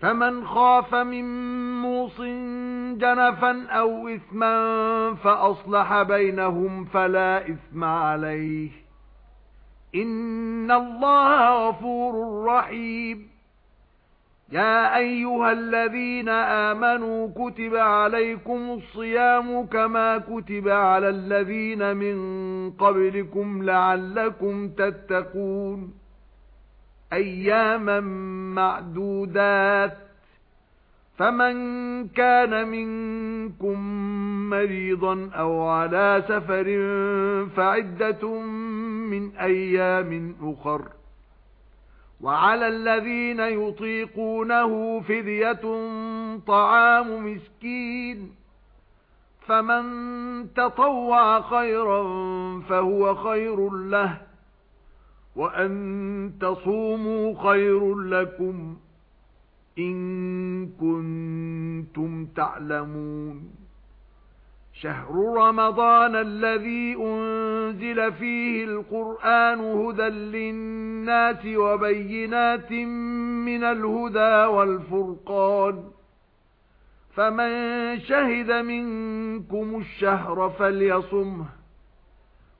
فَمَنْ خَافَ مِنْ مُوصٍ جَنَفًا أَوْ إِثْمًا فَأَصْلَحَ بَيْنَهُمْ فَلَا إِثْمَ عَلَيْهِ. إِنَّ اللَّهَ غَفُورٌ رَحِيمٌ. يَا أَيُّهَا الَّذِينَ آمَنُوا كُتِبَ عَلَيْكُمُ الصِّيَامُ كَمَا كُتِبَ عَلَى الَّذِينَ مِن قَبْلِكُمْ لَعَلَّكُمْ تَتَّقُونَ. أَيَّامًا مَّعْدُودَاتٍ فَمَن كَانَ مِنكُم مَّرِيضًا أَوْ عَلَى سَفَرٍ فَعِدَّةٌ مِّنْ أَيَّامٍ أُخَرَ. وَعَلَى الَّذِينَ يُطِيقُونَهُ فِدْيَةٌ طَعَامُ مِسْكِينٍ. فَمَن تَطَوَّعَ خَيْرًا فَهُوَ خَيْرٌ لَّهُ. وَأَن تَصُومُوا خَيْرٌ لَّكُمْ إِن كُنتُمْ تَعْلَمُونَ. شَهْرُ رَمَضَانَ الَّذِي أُنزِلَ فِيهِ الْقُرْآنُ هُدًى لِّلنَّاسِ وَبَيِّنَاتٍ مِّنَ الْهُدَى وَالْفُرْقَانِ. فَمَن شَهِدَ مِنكُمُ الشَّهْرَ فَلْيَصُمْهُ.